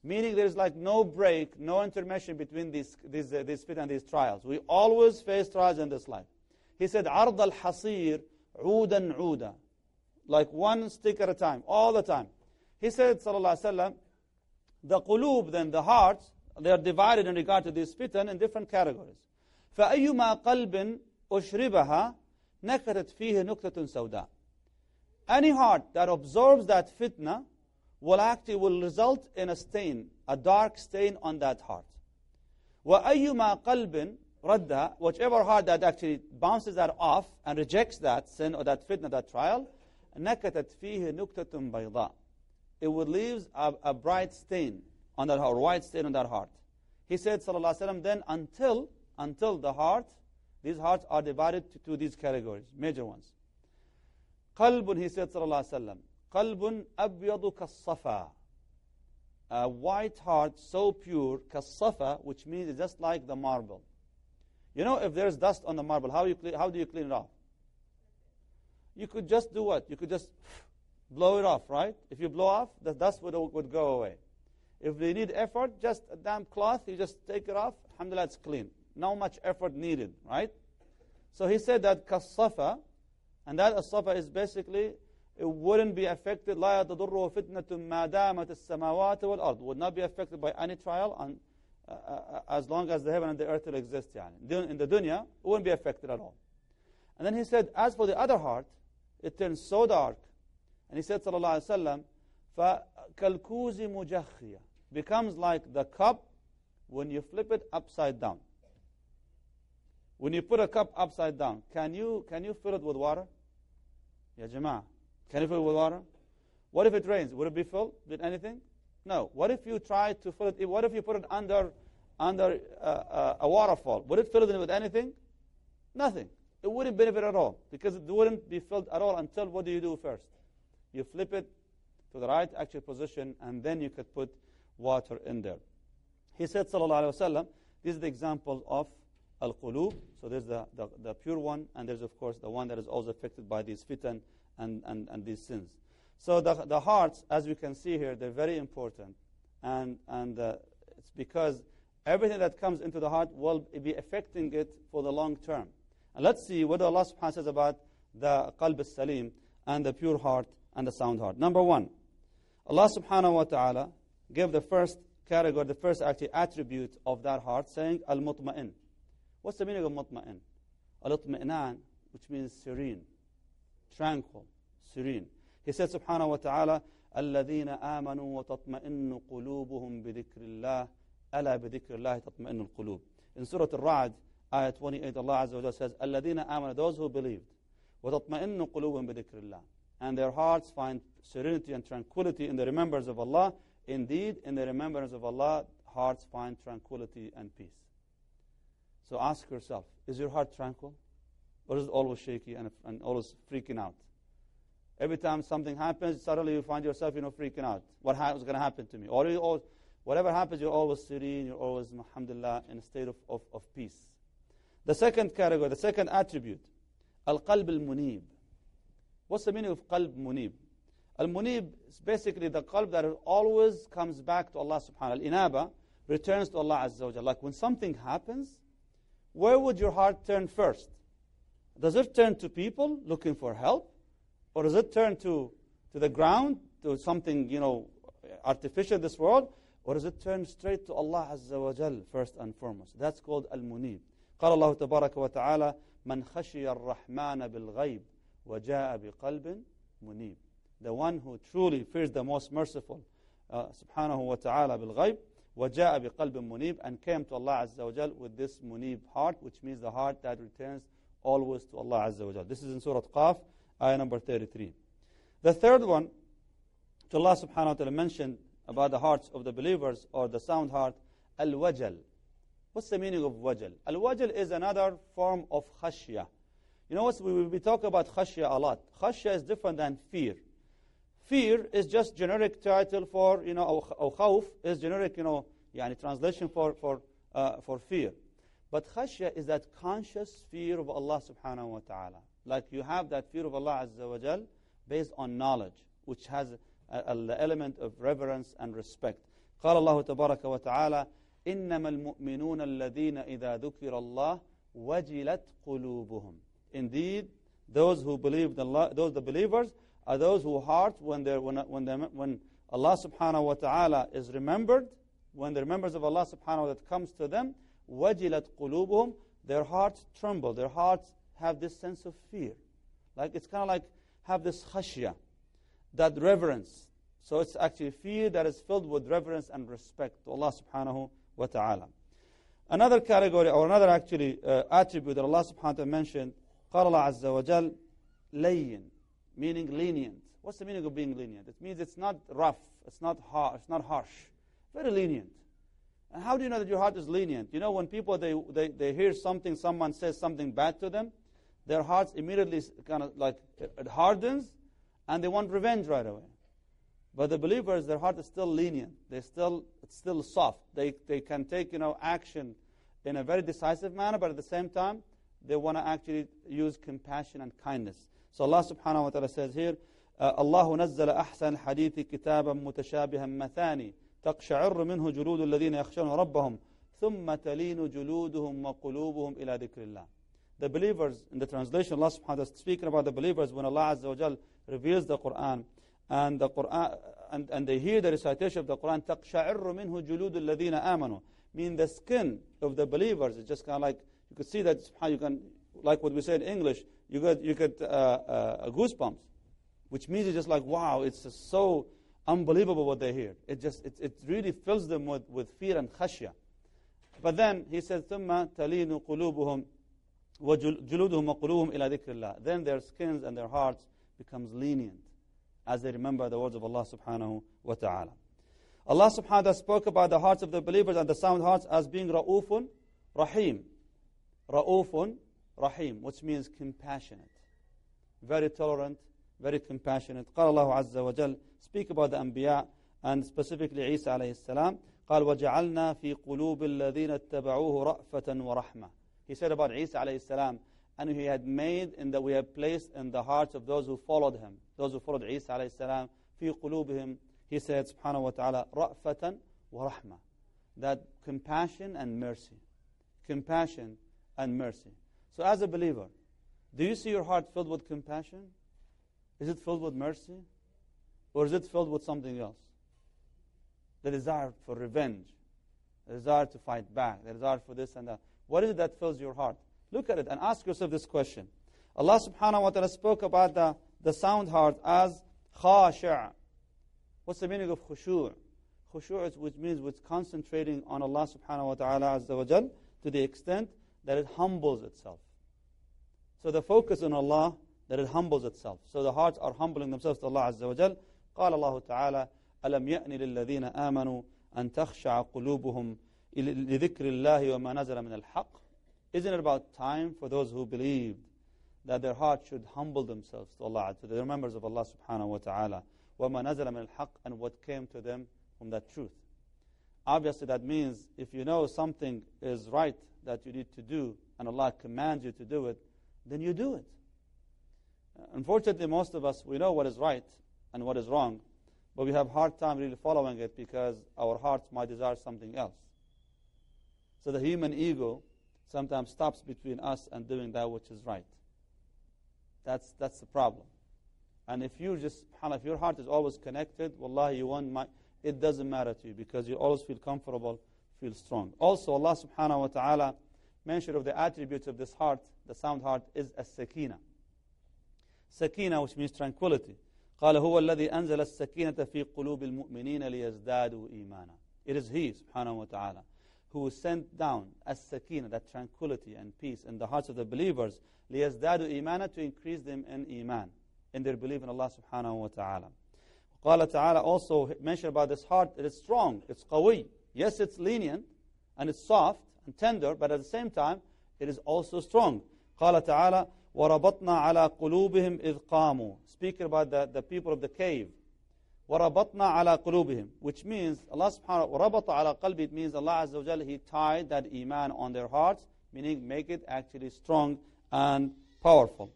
Meaning there's like no break, no intermission between these, these, uh, these fitan these trials. We always face trials in this life. He said, عَرْضَ الْحَصِيرِ عُودًا عُودًا Like one stick at a time, all the time. He said, sallallahu alayhi wa the qulub, then the hearts, they are divided in regard to these fitan in different categories. فَأَيُّمَا قَلْبٍ أُشْرِبَهَا نكتت فيه نكتة سوداء. Any heart that absorbs that fitna will actually will result in a stain, a dark stain on that heart. وأيما قلب ردها, whichever heart that actually bounces that off and rejects that sin or that fitna, that trial, نكتت فيه نكتة بيضاء. It would leave a, a bright stain on that heart, white stain on that heart. He said, sallallahu alaihi wasallam, then until until the heart, these hearts are divided to, to these categories, major ones. Qalbun, he said, sallallahu alayhi wa sallam, qalbun abyadu kassafa. A white heart so pure, kassafa, which means it's just like the marble. You know, if there's dust on the marble, how, you clean, how do you clean it off? You could just do what? You could just *sniffs* blow it off, right? If you blow off, the dust would, would go away. If you need effort, just a damp cloth, you just take it off. Alhamdulillah, it's clean No much effort needed, right? So he said that kasafa, and that asafa is basically, it wouldn't be affected, لا يتضره فتنة ما دامت السماوات والأرض, would not be affected by any trial on, uh, uh, as long as the heaven and the earth will exist. Yani. In the dunya, it wouldn't be affected at all. And then he said, as for the other heart, it turns so dark. And he said, sallallahu alayhi wa فَكَالْكُوزِ مُجَخِّيَ Becomes like the cup when you flip it upside down. When you put a cup upside down, can you, can you fill it with water? Ya jama'ah. Can you fill it with water? What if it rains? Would it be filled with anything? No. What if you try to fill it? What if you put it under, under uh, uh, a waterfall? Would it fill it with anything? Nothing it wouldn't benefit at all because it wouldn't be filled at all until what do you do first? You flip it to the right actual position and then you could put water in there. He said, Sallallahu Alaihi Wasallam, this is the example of al qulub. So there's the, the, the, pure one, and there's, of course, the one that is also affected by these fitan and, and, and these sins. So the, the hearts, as we can see here, they're very important. And, and uh, it's because everything that comes into the heart will be affecting it for the long term. And let's see what Allah subhanahu wa ta'ala says about the qalb al-salim and the pure heart and the sound heart. Number one, Allah subhanahu wa ta'ala gave the first category, the first actually attribute of that heart, saying al-mutma'in. What's the meaning of mutma'in? Al-itmi'nan, which means serene, tranquil, serene. He said subhanahu wa ta'ala, الذين آمنوا وتطمئن قلوبهم بذكر الله ألا بذكر الله تطمئن القلوب. In Surah Al-Ra'd, Ayah 28, Allah Azza wa says, الَّذِينَ آمَنوا Those who believed. وَتَطْمَئِنُّ قُلُوبٌ بِذِكْرِ اللَّهِ And their hearts find serenity and tranquility in the remembrance of Allah. Indeed, in the remembrance of Allah, hearts find tranquility and peace. So ask yourself, is your heart tranquil? Or is it always shaky and, and always freaking out? Every time something happens, suddenly you find yourself, you know, freaking out. What is going to happen to me? Or you always, whatever happens, you're always serene, you're always, alhamdulillah, in a state of, of, of peace. The second category, the second attribute, al-qalb al-munib. What's the meaning of qalb munib? Al-munib is basically the qalb that always comes back to Allah subhanahu wa ta'ala. Al-inaba returns to Allah azza wa jalla. Like when something happens, where would your heart turn first? Does it turn to people looking for help? Or does it turn to, to the ground, to something, you know, artificial in this world? Or does it turn straight to Allah Azza wa Jal first and foremost? That's called Al-Munib. قال الله تبارك وتعالى من خشي الرحمن بالغيب وجاء بقلب منيب the one who truly fears the most merciful uh, subhanahu wa ta'ala بالغيب وجاء بقلب منيب and came to Allah Azza wa Jal with this munib heart which means the heart that returns always to Allah Azza wa Jal. This is in Surah Qaf, ayah number 33. The third one, to Allah subhanahu wa ta'ala mentioned about the hearts of the believers or the sound heart, al-wajal. What's the meaning of wajal? Al-wajal is another form of khashya. You know what? We will be talking about khashya a lot. Khashya is different than fear. Fear is just generic title for, you know, or khawf is generic, you know, yani translation for, for, uh, for fear. But khashya is that conscious fear of Allah subhanahu wa ta'ala. Like you have that fear of Allah azza wa jal based on knowledge, which has the element of reverence and respect. قال الله تبارك وتعالى إنما المؤمنون الذين إذا ذكر الله وجلت قلوبهم Indeed, those who believe Allah, those the believers are those who heart when they when when, they, when Allah subhanahu wa ta'ala is remembered, when the remembrance of Allah subhanahu wa ta'ala comes to them, wajilat qulubuhum, their hearts tremble, their hearts have this sense of fear. Like it's kind of like have this khashya, that reverence. So it's actually fear that is filled with reverence and respect to Allah subhanahu wa ta'ala. Another category, or another actually uh, attribute that Allah subhanahu wa ta'ala mentioned, قال الله عز وجل لين, meaning lenient. What's the meaning of being lenient? It means it's not rough, it's not harsh, it's not harsh. Very lenient. And how do you know that your heart is lenient? You know, when people they, they, they hear something, someone says something bad to them, their hearts immediately kind of like it hardens, and they want revenge right away. But the believers, their heart is still lenient. They still it's still soft. They they can take you know action in a very decisive manner, but at the same time, they want to actually use compassion and kindness. So Allah subhanahu wa ta'ala says here, الله نزل أحسن الحديث كتابا متشابها مثاني تقشعر منه جلود الذين يخشون ربهم ثم تلين جلودهم وقلوبهم إلى ذكر الله The believers, in the translation, Allah subhanahu wa ta'ala is speaking about the believers when Allah Azza wa Jal reveals the Quran and the Quran and, and they hear the recitation of the Quran تقشعر منه جلود الذين آمنوا mean the skin of the believers is just kind of like you could see that you can like what we say in English you get you get uh, uh, goosebumps which means it's just like wow it's so unbelievable what they hear. It just it, it really fills them with, with fear and khashya. But then he says, ثم تلين قلوبهم وجلودهم وقلوبهم إلى ذكر الله. Then their skins and their hearts becomes lenient as they remember the words of Allah subhanahu wa ta'ala. Allah subhanahu wa ta'ala spoke about the hearts of the believers and the sound hearts as being ra'ufun rahim. Ra'ufun rahim, which means compassionate. Very tolerant, very compassionate. قال الله عز وجل speak about the Anbiya and specifically Isa alayhi salam. قال وجعلنا في قلوب الذين اتبعوه رأفة ورحمة. He said about Isa alayhi salam, and he had made in that we have placed in the hearts of those who followed him, those who followed Isa alayhi salam, في قلوبهم, he said subhanahu wa ta'ala, رأفة ورحمة. That compassion and mercy. Compassion and mercy. So as a believer, do you see your heart filled with compassion? Is it filled with mercy? Or is it filled with something else? The desire for revenge, the desire to fight back, the desire for this and that. What is it that fills your heart? Look at it and ask yourself this question. Allah subhanahu wa ta'ala spoke about the, the sound heart as khasha'. What's the meaning of khushu'? Khushu' is, which means with concentrating on Allah subhanahu wa ta'ala azza wa jal to the extent that it humbles itself. So the focus on Allah that it humbles itself. So the hearts are humbling themselves to Allah Azza wa Jal. قال الله تعالى ألم يأن للذين آمنوا أن تخشع قلوبهم لذكر الله وما نزل من الحق Isn't it about time for those who believed that their hearts should humble themselves to Allah, to the members of Allah subhanahu wa ta'ala, وَمَا نَزَلَ مِنَ الْحَقِّ and what came to them from that truth. Obviously that means if you know something is right that you need to do and Allah commands you to do it, then you do it. Uh, unfortunately, most of us, we know what is right, and what is wrong, but we have hard time really following it because our hearts might desire something else. So the human ego sometimes stops between us and doing that which is right. That's, that's the problem. And if you just, if your heart is always connected, wallahi, you won't, it doesn't matter to you because you always feel comfortable, feel strong. Also, Allah subhanahu wa ta'ala mentioned of the attributes of this heart, the sound heart, is as-sakina. Sakina, which means tranquility. قال هو الذي أنزل السكينة في قلوب المؤمنين ليزدادوا إيمانا. It is He, subhanahu wa ta'ala, who sent down as-sakina, that tranquility and peace in the hearts of the believers, ليزدادوا إيمانا, to increase them in iman, in their belief in Allah subhanahu wa ta'ala. قال تعالى also mentioned about this heart, it is strong, it's qawi. Yes, it's lenient and it's soft and tender, but at the same time, it is also strong. قال تعالى وربطنا على قلوبهم إذ قاموا speaking about the, the people of the cave وربطنا على قلوبهم which means Allah subhanahu wa ربط على قلبي it means Allah Azza wa Jalla He tied that iman on their hearts meaning make it actually strong and powerful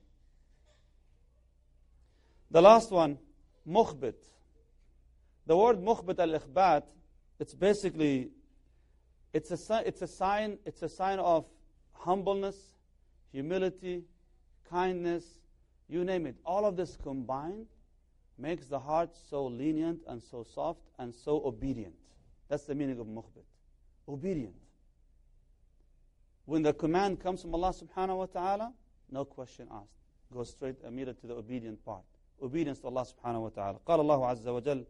the last one mukhbit the word mukhbit al-ikhbat it's basically it's a, it's a sign it's a sign of humbleness humility kindness, you name it. All of this combined makes the heart so lenient and so soft and so obedient. That's the meaning of mukhbit. Obedient. When the command comes from Allah subhanahu wa ta'ala, no question asked. Go straight immediately to the obedient part. Obedience to Allah subhanahu wa ta'ala. قال الله عز وجل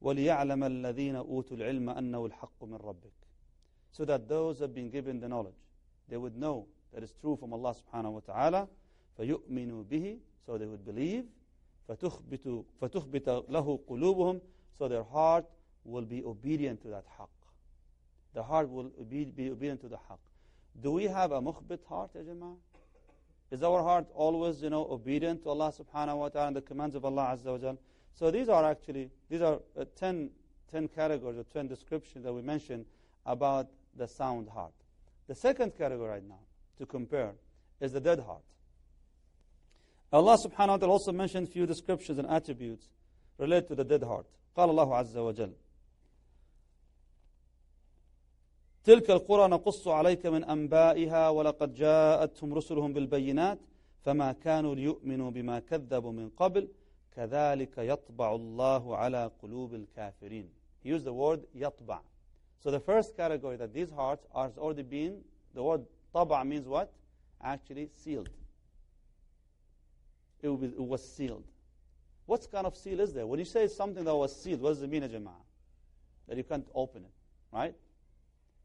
وليعلم الذين أوتوا العلم أنه الحق من ربك So that those who have been given the knowledge, they would know that it's true from Allah subhanahu wa ta'ala فيؤمنوا به so they would believe فتخبت, فتخبت له قلوبهم so their heart will be obedient to that haqq the heart will be, be obedient to the haqq do we have a mukhbit heart ya jama'ah? is our heart always you know obedient to Allah subhanahu wa ta'ala and the commands of Allah azza wa jal so these are actually these are uh, 10, 10 categories or 10 descriptions that we mentioned about the sound heart the second category right now to compare is the dead heart Allah subhanahu wa ta'ala also mentioned few descriptions and attributes related to the dead heart. قال الله عز وجل تلك القرى نقص عليك من أنبائها ولقد جاءتهم رسلهم بالبينات فما كانوا ليؤمنوا بما كذبوا من قبل كذلك يطبع الله على قلوب الكافرين He used the word يطبع So the first category that these hearts are already been, the word Taba means what? Actually sealed. It, be, it was sealed. What kind of seal is there? When you say something that was sealed, what does it mean, jama'ah? That you can't open it, right?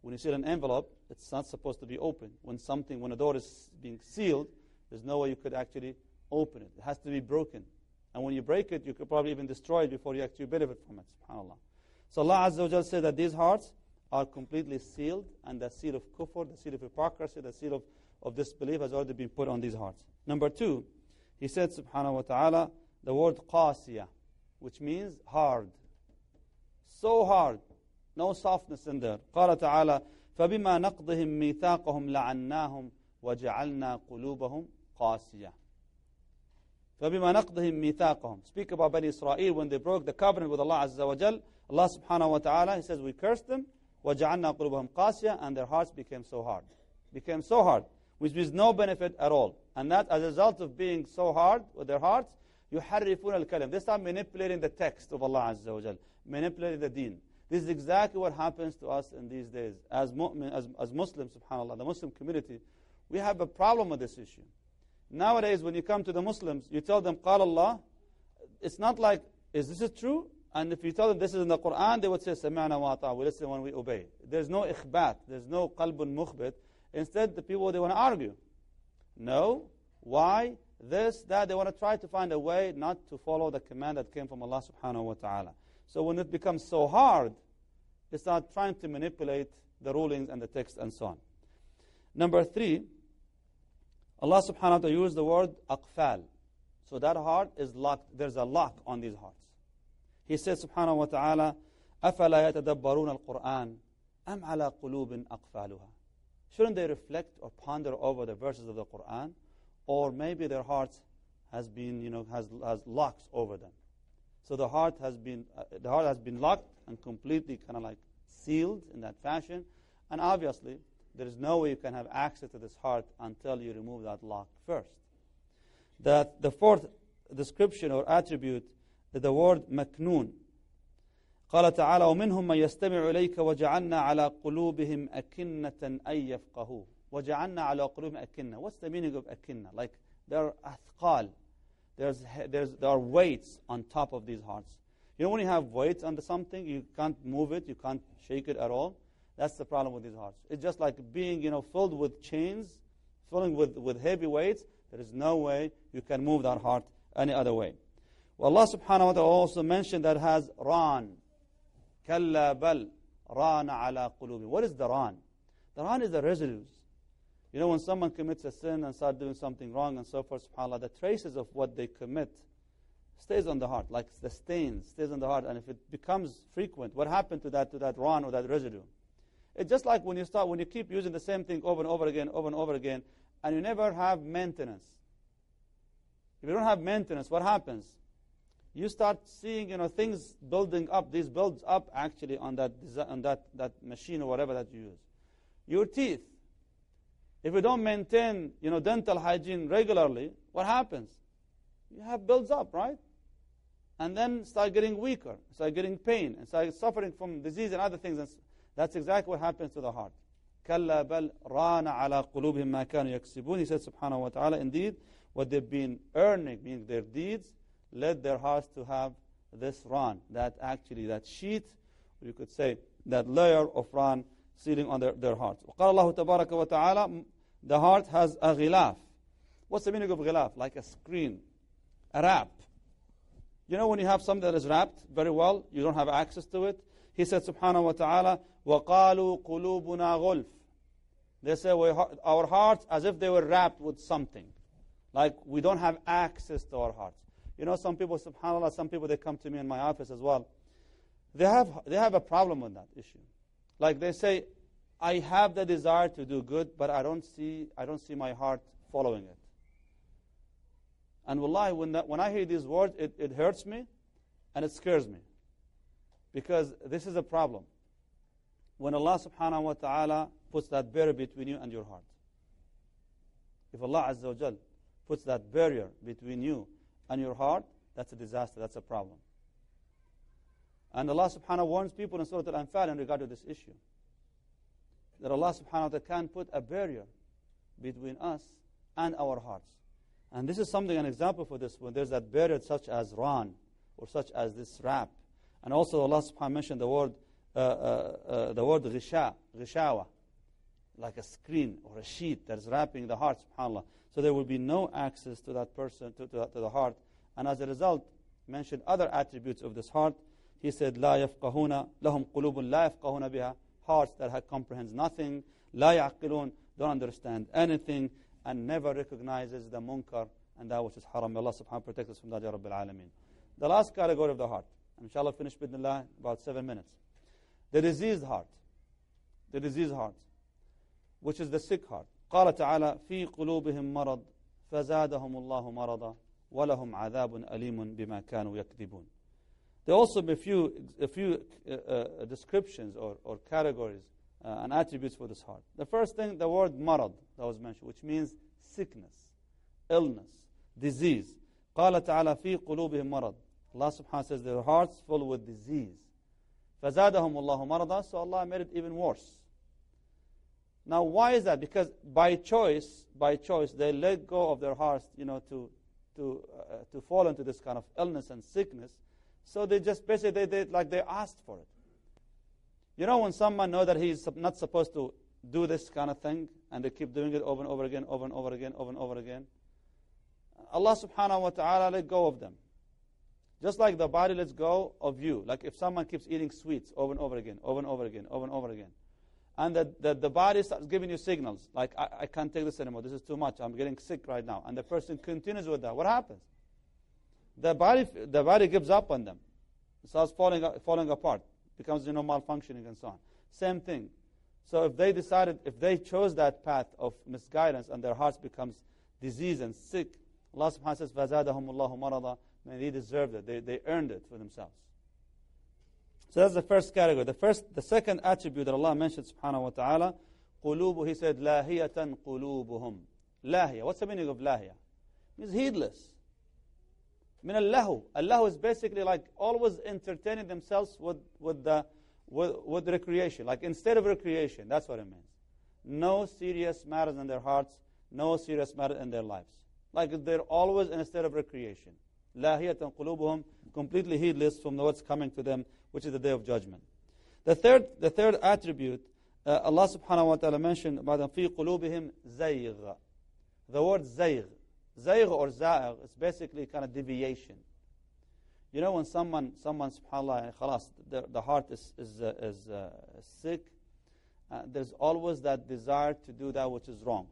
When you seal an envelope, it's not supposed to be open. When something, when a door is being sealed, there's no way you could actually open it. It has to be broken. And when you break it, you could probably even destroy it before you actually benefit from it. SubhanAllah. So Allah Azza wa Jal said that these hearts, are completely sealed, and the seal of kufr, the seal of hypocrisy, the seal of, of disbelief has already been put on these hearts. Number two, he said, subhanahu wa ta'ala, the word qasiya, which means hard. So hard. No softness in there. قال تعالى فبما نقضهم ميثاقهم لعناهم وجعلنا قلوبهم قاسية فبما نقضهم ميثاقهم Speak about Bani Israel when they broke the covenant with Allah Azza wa Jal. Allah subhanahu wa ta'ala, He says, we cursed them وجعلنا قلوبهم قاسية and their hearts became so hard. Became so hard which means no benefit at all. And that as a result of being so hard with their hearts, يحرفون الكلم. They start manipulating the text of Allah Azza wa Jal, manipulating the deen. This is exactly what happens to us in these days. As, mu'min, as, as Muslims, subhanAllah, the Muslim community, we have a problem with this issue. Nowadays, when you come to the Muslims, you tell them, قال Allah, it's not like, is this true? And if you tell them this is in the Quran, they would say, Sama'na wa we listen when we obey. There's no ikhbat, there's no qalbun mukhbit. Instead, the people, they want to argue. No. Why? This, that, they want to try to find a way not to follow the command that came from Allah subhanahu wa ta'ala. So when it becomes so hard, they start trying to manipulate the rulings and the text and so on. Number three, Allah subhanahu wa ta'ala used the word aqfal. So that heart is locked. There's a lock on these hearts. He says subhanahu wa ta'ala, أَفَلَا يَتَدَبَّرُونَ الْقُرْآنَ أَمْ عَلَى قُلُوبٍ أَقْفَالُهَا Shouldn't they reflect or ponder over the verses of the Quran? Or maybe their hearts has been, you know, has, has locks over them. So the heart has been, uh, the heart has been locked and completely kind of like sealed in that fashion. And obviously, there is no way you can have access to this heart until you remove that lock first. The, the fourth description or attribute is the word maknoon. قال تعالى ومنهم من يستمع إليك وجعلنا على قلوبهم أكنة أن يفقهوا وجعلنا على قلوبهم أكنة What's the meaning of أكنة? Like there are أثقال there's, there's, there are weights on top of these hearts. You know when you have weights under something, you can't move it, you can't shake it at all. That's the problem with these hearts. It's just like being, you know, filled with chains, filling with, with heavy weights. There is no way you can move that heart any other way. Well, Allah subhanahu wa ta'ala also mentioned that has ran. Kalla bal rana ala qulubi. What is the ran? The ran is the residues. You know, when someone commits a sin and starts doing something wrong and so forth, subhanAllah, the traces of what they commit stays on the heart, like the stain stays on the heart. And if it becomes frequent, what happened to that, to that ran or that residue? It's just like when you start, when you keep using the same thing over and over again, over and over again, and you never have maintenance. If you don't have maintenance, what happens? You start seeing, you know, things building up. These builds up actually on that on that, that machine or whatever that you use. Your teeth. If you don't maintain, you know, dental hygiene regularly, what happens? You have builds up, right? And then start getting weaker, start getting pain, and start suffering from disease and other things. That's exactly what happens to the heart. كلا بل ران على قلوبهم ما كانوا يكسبون. He said, subhanahu wa ta'ala, indeed, what they've been earning, meaning their deeds, led their hearts to have this ran, that actually, that sheet, you could say, that layer of ran sealing on their, their hearts. وقال الله تبارك وتعالى the heart has a ghilaf. What's the meaning of ghilaf? Like a screen, a wrap. You know when you have something that is wrapped very well, you don't have access to it? He said, subhanahu wa ta'ala, وَقَالُوا قُلُوبُنَا غُلْفٌ They say our hearts as if they were wrapped with something. Like we don't have access to our hearts. You know, some people, subhanAllah, some people, they come to me in my office as well. They have, they have a problem with that issue. Like they say, I have the desire to do good, but I don't see, I don't see my heart following it. And wallahi, when, that, when I hear these words, it, it hurts me and it scares me. Because this is a problem. When Allah subhanahu wa ta'ala puts that barrier between you and your heart. If Allah Azza wa Jal puts that barrier between you and your heart, that's a disaster, that's a problem. And Allah subhanahu wa ta'ala warns people in Surah Al-Anfal in regard to this issue that Allah subhanahu wa ta'ala can put a barrier between us and our hearts. And this is something, an example for this, when there's that barrier such as ran, or such as this wrap. And also Allah subhanahu wa ta'ala mentioned the word, uh, uh, uh, the word ghisha, ghishawa, like a screen or a sheet that's wrapping the heart, subhanAllah. So there will be no access to that person, to, to, to the heart. And as a result, mentioned other attributes of this heart. He said, لا يفقهون لهم قلوب لا يفقهون بها hearts that comprehends nothing, لا يعقلون, don't understand anything, and never recognizes the munkar and that which is haram. May Allah subhanahu wa ta'ala protect us from that, Ya Rabbil Alameen. The last category of the heart, inshallah finish bidnillah about seven minutes. The diseased heart. The diseased heart, which is the sick heart. قال تعالى في قلوبهم مرض فزادهم الله مرضا ولهم عذاب أليم بما كانوا يكذبون there are also a few, a few uh, uh, descriptions or, or categories uh, and attributes for this heart. The first thing, the word marad that was mentioned, which means sickness, illness, disease. قال تعالى في قلوبهم مرض. Allah subhanahu wa ta'ala says their hearts full with disease. فزادهم الله مرضا. So Allah made it even worse. Now, why is that? Because by choice, by choice, they let go of their hearts, you know, to to uh, to fall into this kind of illness and sickness. So they just basically, they, they, like they asked for it. You know when someone know that he's not supposed to do this kind of thing, and they keep doing it over and over again, over and over again, over and over again? Allah subhanahu wa ta'ala let go of them. Just like the body lets go of you. Like if someone keeps eating sweets over and over again, over and over again, over and over again And the, the, the body starts giving you signals, like, I, I can't take this anymore, this is too much, I'm getting sick right now. And the person continues with that. What happens? the body, the body gives up on them. It starts falling, falling apart, becomes you know, malfunctioning and so on. Same thing. So if they decided, if they chose that path of misguidance and their hearts becomes diseased and sick, Allah subhanahu wa ta'ala says, فَزَادَهُمُ اللَّهُ مَرَضًا then they deserved it. They, they earned it for themselves. So that's the first category. The first, the second attribute that Allah mentioned, subhanahu wa ta'ala, قلوب, he said, لاهية قلوبهم. Lahiya. What's the meaning of lahiya? It means heedless. Min allahu. Allahu is basically like always entertaining themselves with, with, the, with, with recreation. Like instead of recreation, that's what it means. No serious matters in their hearts, no serious matters in their lives. Like they're always in a state of recreation. Lahiyatan qulubuhum, completely heedless from what's coming to them, which is the day of judgment. The third, the third attribute, uh, Allah subhanahu wa ta'ala mentioned about them, qulubihim zayg. The word zayg, zayg or za'ig, is basically kind of deviation. You know when someone, someone subhanAllah, khalas, the, the heart is, is, uh, is uh, sick, uh, there's always that desire to do that which is wrong.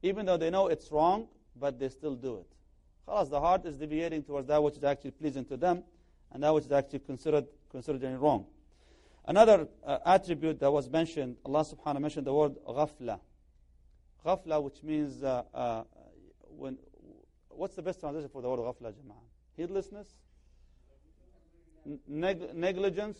Even though they know it's wrong, but they still do it. Khalas, the heart is deviating towards that which is actually pleasing to them and that which is actually considered, considered wrong. Another uh, attribute that was mentioned, Allah subhanahu wa ta'ala mentioned the word ghafla. Ghafla, which means, uh, uh, when, what's the best translation for the word ghafla, jama'ah? Heedlessness? Neg- negligence?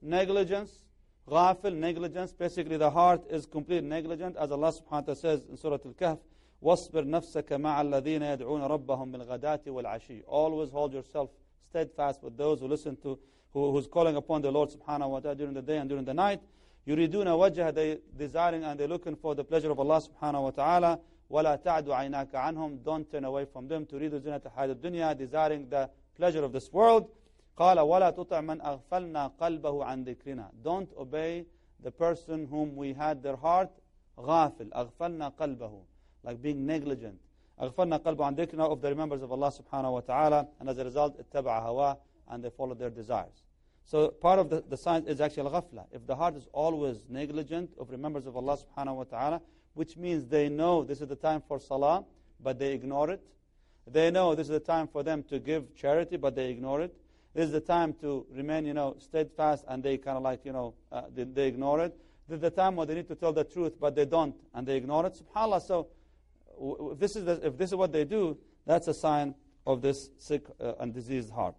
Negligence? Ghafil, negligence. Basically, the heart is completely negligent, as Allah subhanahu wa ta'ala says in Surah Al-Kahf, واصبر نفسك مع الذين يدعون ربهم بالغداة والعشي. Always hold yourself steadfast with those who listen to, who, who's calling upon the Lord subhanahu wa ta'ala during the day and during the night. يريدون وجه, they desiring and they're looking for the pleasure of Allah subhanahu wa ta'ala. ولا تعد عيناك عنهم. Don't turn away from them. تريد زينة الحياة الدنيا, desiring the pleasure of this world. قال ولا تطع من أغفلنا قلبه عن ذكرنا. Don't obey the person whom we had their heart غافل. أغفلنا قلبه. Like being negligent. أغفلنا قلبه عن ذكرنا of the remembrance of Allah subhanahu wa ta'ala. And as a result, اتبع هواه and they follow their desires. so part of the, the sign is actually al-ghafla. If the heart is always negligent of remembrance of Allah subhanahu wa ta'ala, which means they know this is the time for salah, but they ignore it. They know this is the time for them to give charity, but they ignore it. This is the time to remain, you know, steadfast, and they kind of like, you know, uh, they, they, ignore it. This is the time where they need to tell the truth, but they don't, and they ignore it. Subhanallah. So, if this is the, if this is what they do, that's a sign of this sick uh, and diseased heart.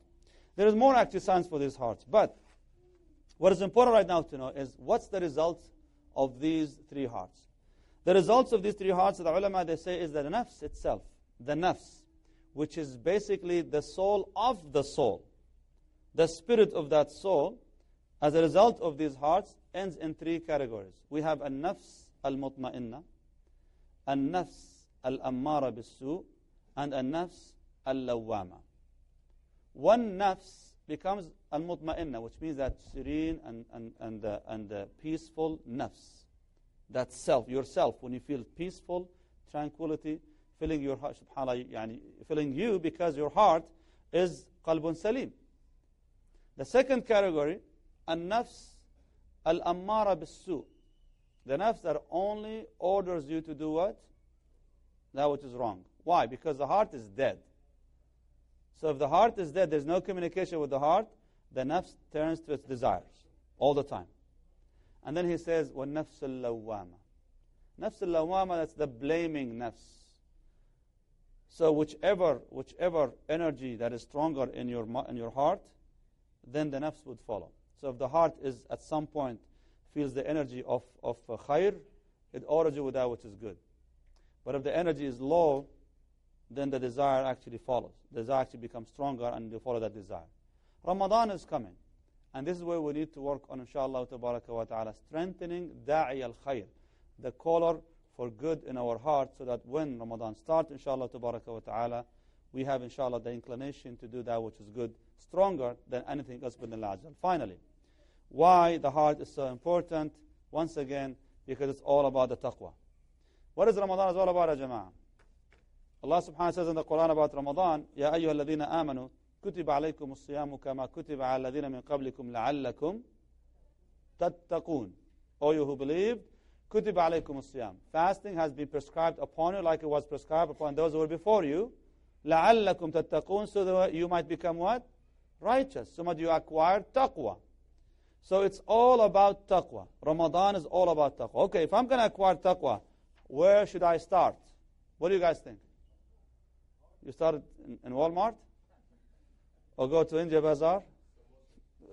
There is more actually science for these hearts, but what is important right now to know is what's the result of these three hearts. The results of these three hearts, the ulama they say, is that the nafs itself, the nafs, which is basically the soul of the soul the spirit of that soul, as a result of these hearts, ends in three categories. We have a nafs al-mutma'inna, a nafs al-ammara bis-su, and a nafs al-lawwama. One nafs becomes al-mutma'inna, which means that serene and, and, and, uh, and uh, peaceful nafs. That self, yourself, when you feel peaceful, tranquility, filling your heart, subhanAllah, yani, filling you because your heart is qalbun salim. The second category, an-nafs al-ammara bis-su. The nafs that only orders you to do what? That which is wrong. Why? Because the heart is dead. So if the heart is dead, there's no communication with the heart, the nafs turns to its desires all the time. And then he says, وَالنَّفْسُ اللَّوَّامَةِ Nafs al-lawwama, that's the blaming nafs. So whichever, whichever energy that is stronger in your, in your heart, then the nafs would follow. So if the heart is at some point feels the energy of, of uh, khair, it orders you with that which is good. But if the energy is low, then the desire actually follows. The desire actually becomes stronger and you follow that desire. Ramadan is coming. And this is where we need to work on, inshallah, wa ta'ala, strengthening da'i al-khair, the caller for good in our heart, so that when Ramadan starts, inshallah, wa ta'ala, we have, inshallah, the inclination to do that which is good stronger than anything else within Allah. Finally, why the heart is so important? Once again, because it's all about the taqwa. What is Ramadan all about, jama'ah? Allah subhanahu wa ta'ala says in the Quran about Ramadan, يا أيها الذين آمنوا كتب عليكم الصيام كما كتب على الذين من قبلكم لعلكم تتقون. O you who believe, كتب عليكم الصيام. Fasting has been prescribed upon you like it was prescribed upon those who were before you. لعلكم تتقون so that you might become what? Righteous. So that you acquire taqwa. So it's all about taqwa. Ramadan is all about taqwa. Okay, if I'm going to acquire taqwa, where should I start? What do you guys think? You start in, Walmart? Or go to India Bazaar?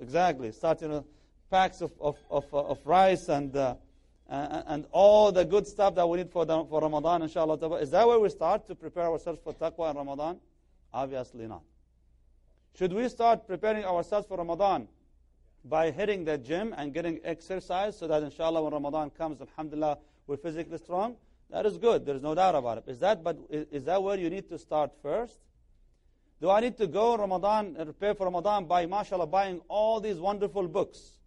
Exactly. Start, you know, packs of, of, of, uh, of rice and, uh, and all the good stuff that we need for, the, for Ramadan, inshallah. Is that where we start to prepare ourselves for taqwa in Ramadan? Obviously not. Should we start preparing ourselves for Ramadan by hitting the gym and getting exercise so that inshallah when Ramadan comes, alhamdulillah, we're physically strong? That is good. There's no doubt about it. Is that, but is that where you need to start first? Do I need to go Ramadan and prepare for Ramadan by, mashallah, buying all these wonderful books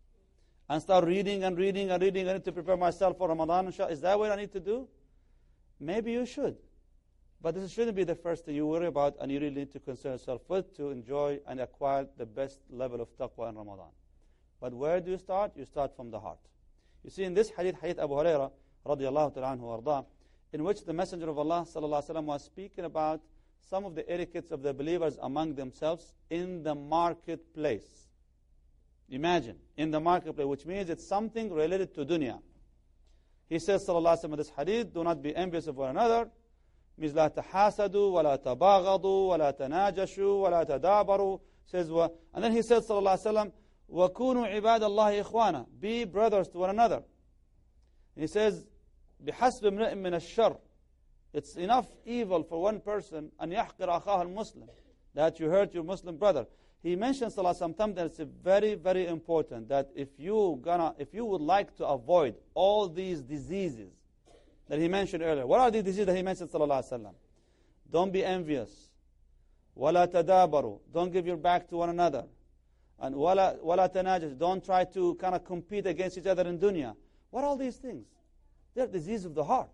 and start reading and reading and reading? I need to prepare myself for Ramadan. Is that what I need to do? Maybe you should. But this shouldn't be the first thing you worry about and you really need to concern yourself with to enjoy and acquire the best level of taqwa in Ramadan. But where do you start? You start from the heart. You see in this hadith, hadith Abu Hurairah, radiallahu ta'ala anhu in which the Messenger of Allah sallallahu was speaking about some of the etiquettes of the believers among themselves in the marketplace. Imagine, in the marketplace, which means it's something related to dunya. He says, sallallahu alaihi wasallam, this hadith, do not be envious of one another. Means لا تحاسدوا ولا تباغضوا ولا تناجشوا ولا تدابروا. Says, and then he says, sallallahu alaihi wasallam, وكونوا عباد الله إخوانا. Be brothers to one another. And he says, بحسب امرئ من الشر it's enough evil for one person أن يحقر أخاه المسلم that you hurt your Muslim brother he mentions something that it's very very important that if you gonna if you would like to avoid all these diseases that he mentioned earlier what are the diseases that he mentioned sallallahu alaihi wasallam don't be envious ولا تدابروا don't give your back to one another and ولا ولا تناجس don't try to kind of compete against each other in dunya what are all these things They're diseases of the heart.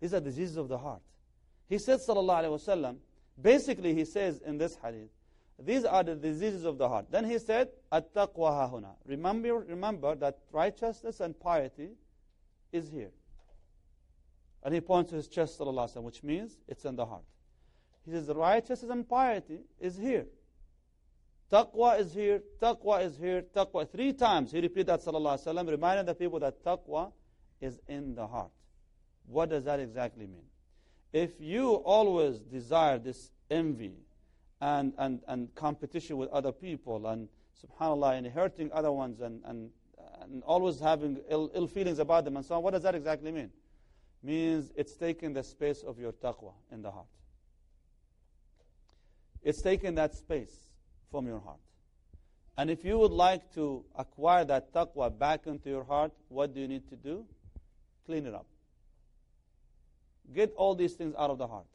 These are diseases of the heart. He said, sallallahu alayhi wasallam, basically he says in this hadith, these are the diseases of the heart. Then he said, at-taqwa hahuna. Remember, remember that righteousness and piety is here. And he points to his chest, sallallahu alayhi which means it's in the heart. He says, righteousness and piety is here. Taqwa is here, taqwa is here, taqwa. Three times he repeated that, sallallahu alayhi wa reminding the people that taqwa is in the heart. What does that exactly mean? If you always desire this envy and, and, and competition with other people and subhanAllah and hurting other ones and, and, and always having Ill, Ill feelings about them and so on, what does that exactly mean? Means it's taking the space of your taqwa in the heart. It's taking that space from your heart. And if you would like to acquire that taqwa back into your heart, what do you need to do? Clean it up. Get all these things out of the heart.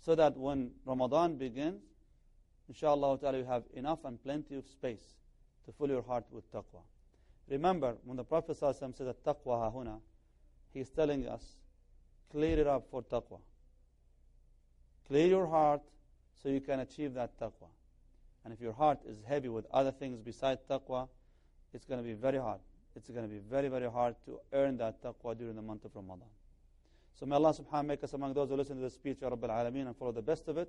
So that when Ramadan begins, inshallah you have enough and plenty of space to fill your heart with taqwa. Remember, when the Prophet said that taqwa hahuna, he's telling us, clear it up for taqwa. Clear your heart so you can achieve that taqwa. And if your heart is heavy with other things besides taqwa, it's going to be very hard it's going to be very, very hard to earn that taqwa during the month of Ramadan. So may Allah subhanahu wa ta'ala make us among those who listen to the speech, Ya Rabbil Alameen, and follow the best of it.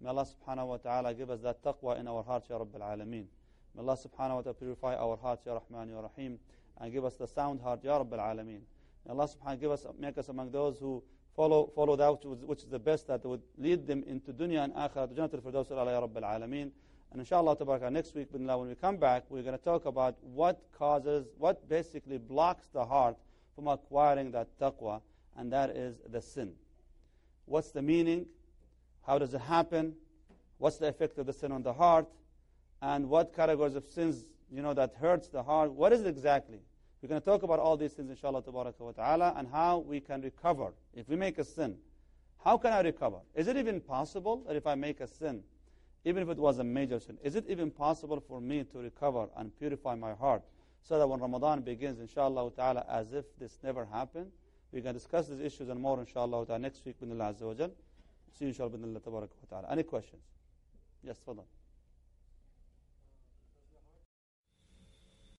May Allah subhanahu wa ta'ala give us that taqwa in our hearts, Ya Rabbil Alameen. May Allah subhanahu wa ta'ala purify our hearts, Ya Rahman, Ya Rahim, and give us the sound heart, Ya Rabbil Alameen. May Allah subhanahu wa ta'ala give us, make us among those who follow, follow that which, which is the best that would lead them into dunya and akhirah, to Jannah al-Firdaus, Ya Rabbil Alameen. And inshallah, tabaraka, next week, when we come back, we're going to talk about what causes, what basically blocks the heart from acquiring that taqwa, and that is the sin. What's the meaning? How does it happen? What's the effect of the sin on the heart? And what categories of sins, you know, that hurts the heart? What is it exactly? We're going to talk about all these things, inshallah, tabaraka wa ta'ala, and how we can recover. If we make a sin, how can I recover? Is it even possible that if I make a sin, even if it was a major sin. Is it even possible for me to recover and purify my heart so that when Ramadan begins, inshallah ta'ala, as if this never happened? We can discuss these issues and more, inshallah ta'ala, next week, bin Allah Azza wa Jal. See you, inshallah, bin Allah ta'ala. Any questions? Yes, fadal.